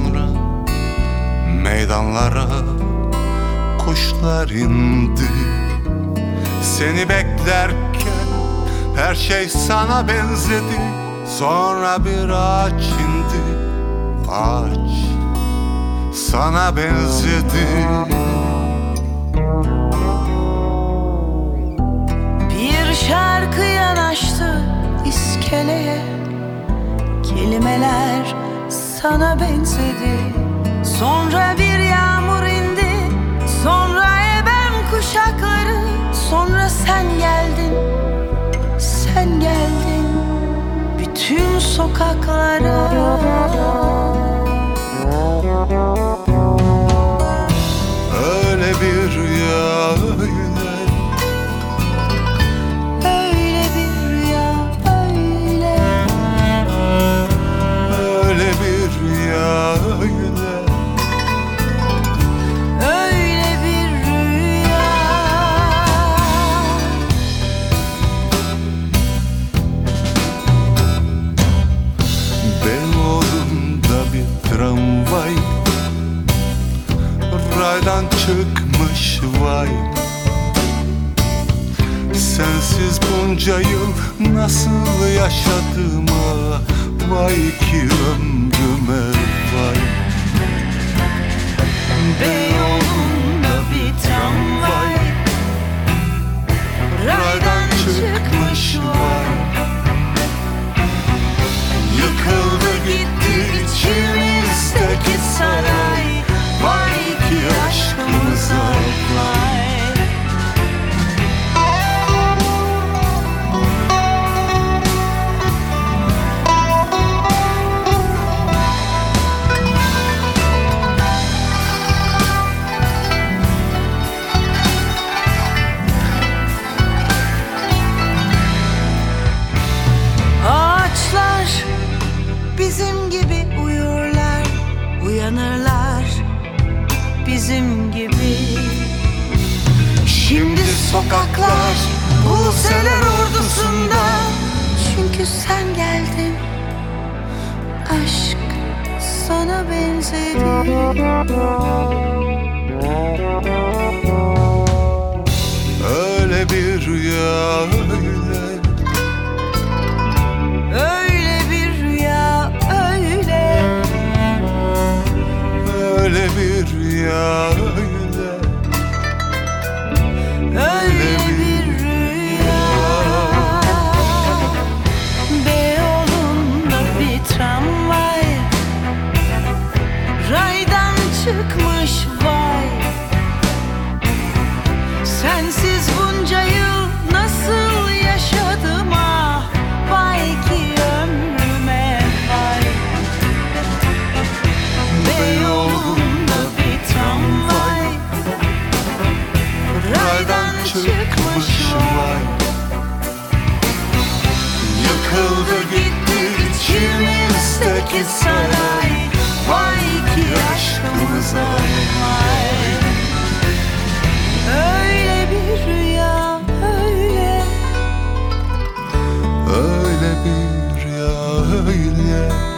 sonra meydanlara kuşlar indi. Seni beklerken her şey sana benzedi. Sonra bir ağaç indi. Ağaç sana benzedi. Bir şarkı yanaştı iskeleye. Kelimeler sana benzedi. Sonra bir yağmur indi Sonra ebem kuşakları Sonra sen geldin. Sen geldin Bütün sokaklara rüya öyle Öyle bir rüya. Beyoğlu'nda bir tramvay. Raydan çıkmış vay. Sensiz bunca yıl nasıl yaşadıma Vay ki ömrüme Şimdi sokaklar Buseler ordusunda. Çünkü sen geldin. Aşk sana benzedi. Öyle bir rüya çıkmış vay. Sensiz bunca yıl nasıl yaşadım ah Vay ki ömrüme vay. Beyoğlu'nda bir tramvay Raydan çıkmış vay. Yıkıldı gitti içimizdeki saray Hình